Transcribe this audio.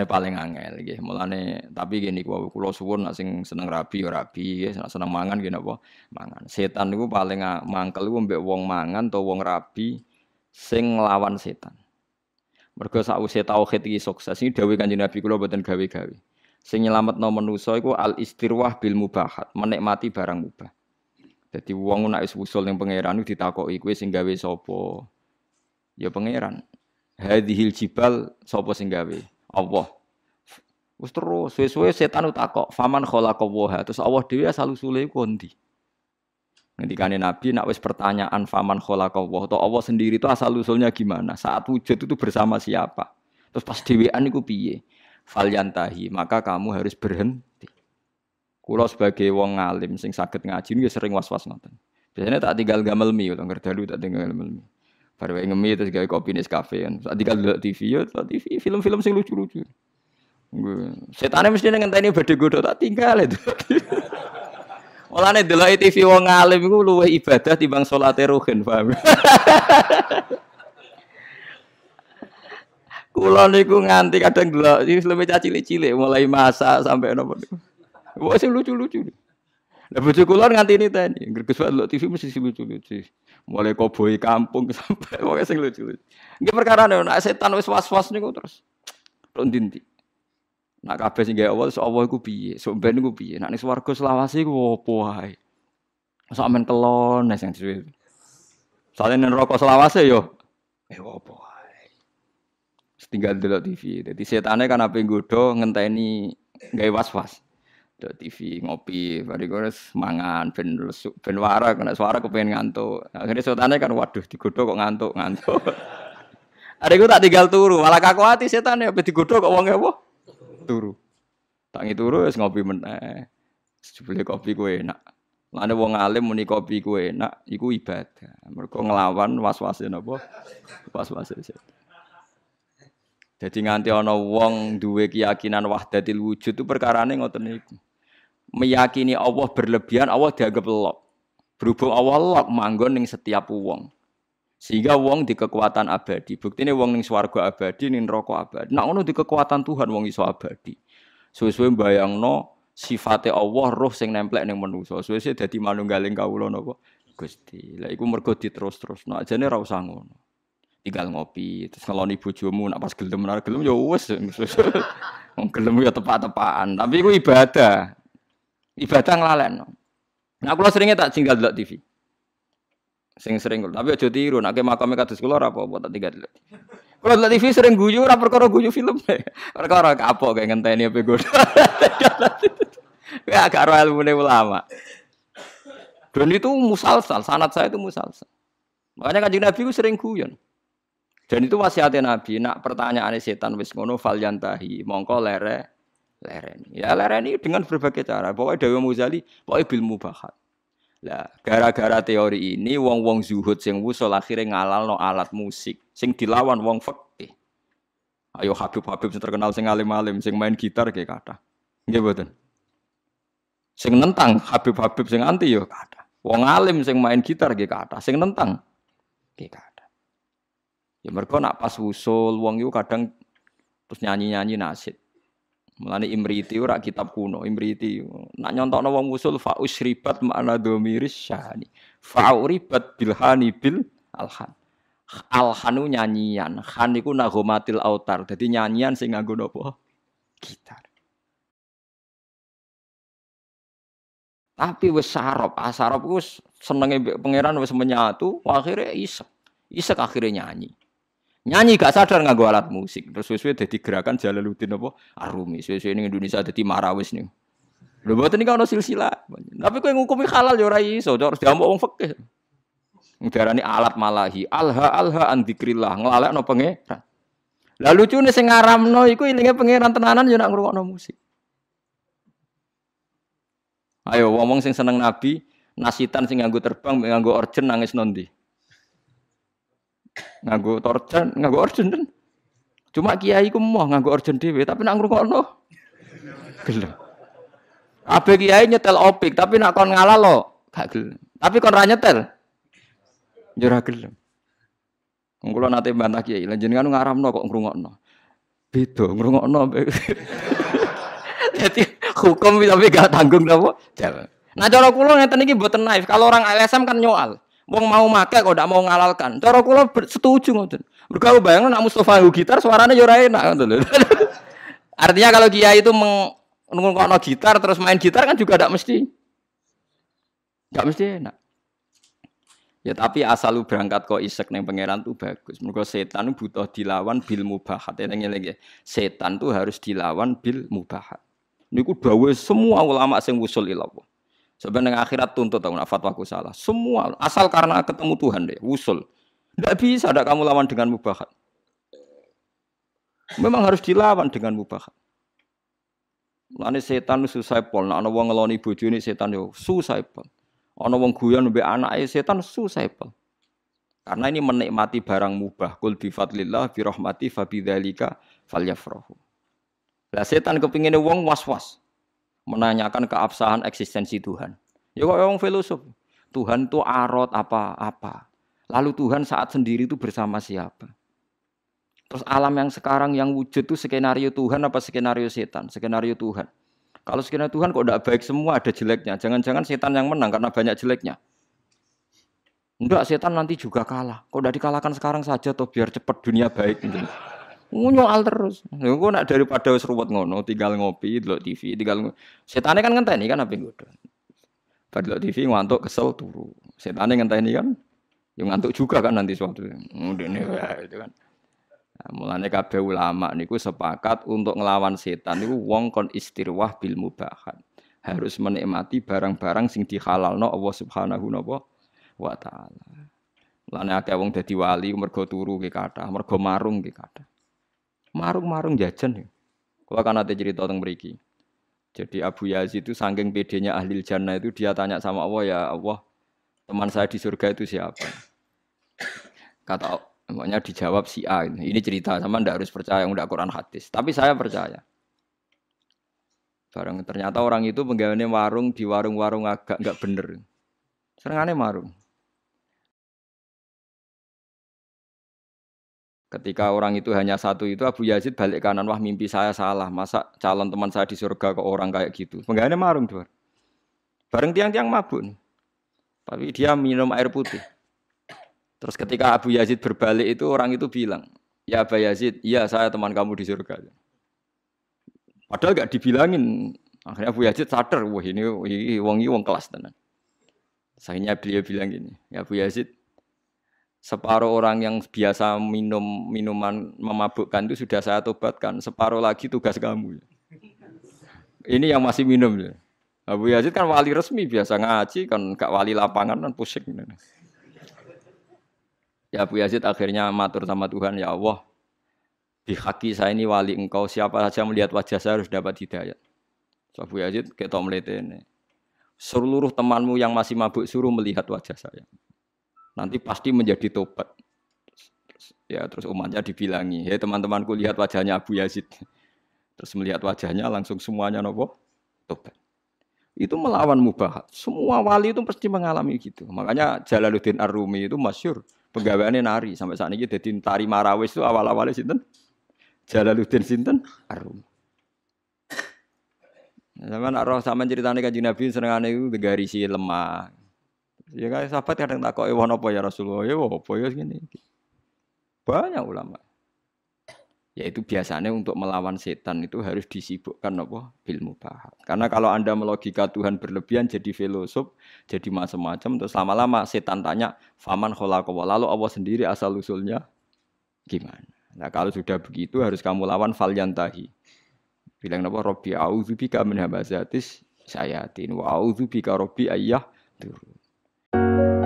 Mulane paling angel nggih. Mulane tapi gini kula kula suwun nek sing seneng rabi ya rabi, nggih, seneng mangan nggih napa mangan. Setan niku paling mangkel iku mbek wong mangan atau wong rabi sing nglawan setan. Mergo sakwise tauhid iki sukses iki dawuh Kanjeng Nabi kula boten gawe-gawe. Sing nyelametno manusa iku al istirwah bil mubahat, menikmati barang mubah. Jadi wong nek wis usul ning pangeran ditakoki kowe sing gawe sapa? Ya pangeran. Hadhil jibal sapa sing gawe? Allah. Wis terus suwe-suwe setan utakok, faman khalaqallaha. Terus Allah dhewe asal usule ku ndi? Ngendikane Nabi nak wis pertanyaan faman khalaqallah atau Allah sendiri itu asal usulnya gimana? Saat wujud itu bersama siapa? Terus pas dhewean iku piye? Falyantahi, maka kamu harus berhenti. Kulo sebagai wong ngalim sing saged ngaji ya sering was-was ngoten. Biasanya tak tinggal gamel mi, atau ngerdalu tak tinggal gamel mi. Baru ngemi terus gawe kopi Nescafe kan. Tak tinggal delok TV ya, TV film-film sing lucu-lucu. Setannya mesti ngenteni badhe godho tak tinggal itu. Mulane delok TV wong alim iku luwih ibadah timbang salate ruhin, paham? Kula niku nganti kadang delok lebih cilik-cilik mulai masak sampai nopo niku. Wah sing lucu-lucu. Lah bojo kula nganti ini tadi, greges delok TV mesti lucu-lucu. Mulai koboi kampung sampai pokoke sing lucu-lucu. Nggih perkara nek setan wis was-was niku terus. Ron dinti. Nak kabeh sing gawe Allah, so Allah iku piye? Sok ben iku piye? Nak ning swarga selawase iku opo wae? Sok men kelon nek sing dhewe. Soale ning neraka selawase yo eh opo wae. Tinggal delok TV. Dadi setane kan ape nggodho ngenteni gawe was-was. Delok TV ngopi, bari terus mangan ben lesuk ben warak kena suara kepengen ngantuk. Akhirnya setane kan waduh digodho kok ngantuk, ngantuk. Ada gue tak tinggal turu, malah kaku hati setan ya, digodho kok wong apa? turu. Tangi turu wis ngopi meneh. Jebule kopi ku enak. Lane wong alim muni kopi ku enak, iku ibadah. Mergo nglawan was-wase napa? Was-wase setan. Jadi nganti ana wong duwe keyakinan wahdatil wujud itu perkarane ngoten niku. Meyakini Allah berlebihan, Allah dianggap lok. Berhubung Allah lok manggon ning setiap wong. Sehingga wong di kekuatan abadi. Bukti ini wong ning swarga abadi, ning neraka abadi. Nak ngono di kekuatan Tuhan wong iso abadi. Suwe-suwe bayangno sifate Allah roh sing nemplek ning manusa. Suwe-suwe dadi manunggaling kawula napa? Gusti. Lah iku mergo diterus-terus. Nak ajane ra usah ngono. Tinggal ngopi, terus ngeloni bojomu nak pas gelem ora gelem ya wis. Gelem ya tepak-tepakan. Tapi iku ibadah. Ibadah nglalekno. Nah, kula seringnya tak tinggal delok TV sing sering tapi aja tiru nek makame kados kula ora apa-apa tak tinggal Kalau lihat TV sering guyu, ora perkara guyu film. Perkara kapok kayak ngenteni apa gue. Ya agak roh ilmu ulama. Dan itu musalsal, sanat saya itu musalsal. Makanya kanjeng Nabi itu sering guyon. Dan itu wasiatnya Nabi, nak pertanyaan setan wis ngono falyantahi, mongko lere lereni. Ya lereni dengan berbagai cara. Pokoknya Dewi Muzali, pokoknya bilmu bahat. Lah, gara-gara teori ini wong-wong zuhud sing wusul akhirnya ngalalno alat musik sing dilawan wong fikih. Ayo Habib-habib sing terkenal sing alim-alim sing main gitar kayak kata. Nggih. Sing nentang Habib-habib sing anti yo kata. Wong alim sing main gitar kayak kata, sing nentang kayak kata. Ya mereka nak pas wusul wong itu kadang terus nyanyi-nyanyi nasid. Mulane Imriti ora kitab kuno, Imriti. Nak nyontokno wong usul fa usribat makna dhamiris syahani. Fa uribat bilhani bil alhan. Alhanu nyanyian, khan iku nagomatil autar. Dadi nyanyian sing nganggo napa? Gitar. Tapi wis sarop, asarop ah, wis senenge pangeran wis menyatu, akhirnya isek. Isek akhirnya nyanyi. Nyanyi gak sadar nggak alat musik. Terus sesuai jadi gerakan Jalaluddin apa? Arumi. Sesuai ini Indonesia jadi marawis nih. Lho mboten iki ana silsilah. Tapi kowe ngukumi halal ya ora iso, harus diamuk wong fikih. Ndarani alat malahi, alha alha an dzikrillah, nglalekno pangeran. Lah lucune sing ngaramno iku ilinge pangeran tenanan ya nak ngrungokno musik. Ayo ngomong sing seneng nabi, nasitan sing nganggo terbang, nganggo orjen nangis nondi nganggo torjan, nganggo orjen kan. Cuma kiai ku mau nganggo orjen dhewe, tapi nak ngrungokno gelem. Abe kiai nyetel opik, tapi nak kon ngalah lo gak gelem. Tapi kon ra nyetel. Yo ya ora gelem. Nate bantah kiai, lan jenengan ngaramno kok ngrungokno. Beda ngrungokno. Jadi hukum tapi gak tanggung napa? Nah cara kula ngeten iki mboten naif. Kalau orang LSM kan nyoal. Wong mau make kok ndak mau ngalalkan. Cara kula setuju ngoten. Mergo bayangno nak Mustofa gitar suaranya yo ora enak ngoten. Artinya kalau kiai itu mengungkapno gitar terus main gitar kan juga tidak mesti tidak mesti enak. Ya tapi asal lu berangkat kok isek neng pangeran tuh bagus. Mergo setan butuh dilawan bil mubahat. Eling-eling Setan tuh harus dilawan bil mubahat. Niku dawe semua ulama sing usul ilallah. Sebenarnya akhirat tuntut tahu fatwaku salah. Semua asal karena ketemu Tuhan deh, usul. Tidak bisa ada kamu lawan dengan mubahat. Memang harus dilawan dengan mubahat. Lani setan susah pol, nah ana wong ngeloni bojone setan yo susah pol. Ana wong guyon mbek anake setan susah pol. Karena ini menikmati barang mubah. Kul bi fadlillah bi rahmati fa bidzalika. Lah setan kepingin wong was-was. Menanyakan keabsahan eksistensi Tuhan. Ya kok wong filosof. Tuhan itu arot apa-apa. Lalu Tuhan saat sendiri itu bersama siapa? Terus alam yang sekarang yang wujud itu skenario Tuhan apa skenario setan? Skenario Tuhan. Kalau sekiranya Tuhan kok tidak baik semua ada jeleknya. Jangan-jangan setan yang menang karena banyak jeleknya. Enggak, setan nanti juga kalah. Kok udah dikalahkan sekarang saja toh biar cepat dunia baik gitu. Nyoal terus. Ya gue nak daripada ruwet ngono, tinggal ngopi, delok TV, tinggal setane kan ngenteni kan apa ngono. Pada TV ngantuk kesel turu. Setane ngenteni kan yang ngantuk juga kan nanti suatu. Ngene itu kan. Nah, mulane kabeh ulama niku sepakat untuk ngelawan setan niku wong kon istirwah bil mubahat. Harus menikmati barang-barang sing dihalalno Allah Subhanahu wa taala. Mulane akeh wong dadi wali mergo turu ki kathah, mergo marung ki kathah. Marung-marung jajan ya. Kalau kan ada cerita tentang mriki. Jadi Abu Yazid itu saking pedenya ahli jannah itu dia tanya sama Allah ya Allah teman saya di surga itu siapa? Kata Makanya dijawab si A. Ini cerita sama ndak harus percaya udah Quran hadis. Tapi saya percaya. Barang ternyata orang itu penggawaannya warung di warung-warung agak nggak bener. Serengannya warung. Ketika orang itu hanya satu itu Abu Yazid balik kanan wah mimpi saya salah masa calon teman saya di surga ke orang kayak gitu penggawaannya marung tuh bareng tiang-tiang mabuk tapi dia minum air putih Terus ketika Abu Yazid berbalik itu orang itu bilang, ya Abu Yazid, iya saya teman kamu di surga. Padahal gak dibilangin. Akhirnya Abu Yazid sadar, wah ini, wong wong kelas tenan. Akhirnya beliau bilang gini, ya Abu Yazid, separuh orang yang biasa minum minuman memabukkan itu sudah saya tobatkan, separuh lagi tugas kamu. Ini yang masih minum. Abu Yazid kan wali resmi biasa ngaji, kan gak wali lapangan kan pusing. Ya Abu Yazid akhirnya matur sama Tuhan, ya Allah, haki saya ini wali engkau, siapa saja melihat wajah saya harus dapat hidayat. So, Abu Yazid kita ini. Seluruh temanmu yang masih mabuk suruh melihat wajah saya. Nanti pasti menjadi tobat. Ya terus umatnya dibilangi, ya teman-temanku lihat wajahnya Abu Yazid. Terus melihat wajahnya langsung semuanya nopo tobat. Itu melawan mubahat. Semua wali itu pasti mengalami gitu. Makanya Jalaluddin Ar-Rumi itu masyur pegawainya nari sampai saat ini jadi tari marawis itu awal-awalnya sinten Jalaluddin sinten Arum. Zaman roh sama ceritanya kan Nabi senengane itu si lemah. Ya kan sahabat kadang takut eh apa ya Rasulullah ya apa ya gini. Banyak ulama yaitu biasanya untuk melawan setan itu harus disibukkan apa ilmu bahat. Karena kalau anda melogika Tuhan berlebihan jadi filosof, jadi macam-macam, terus lama-lama setan tanya, faman kholakowo, lalu Allah sendiri asal usulnya gimana? Nah kalau sudah begitu harus kamu lawan falyantahi. Bilang apa? Robbi auzubika min hamazatis sayatin wa auzubika Robbi ayah turun. Thank you.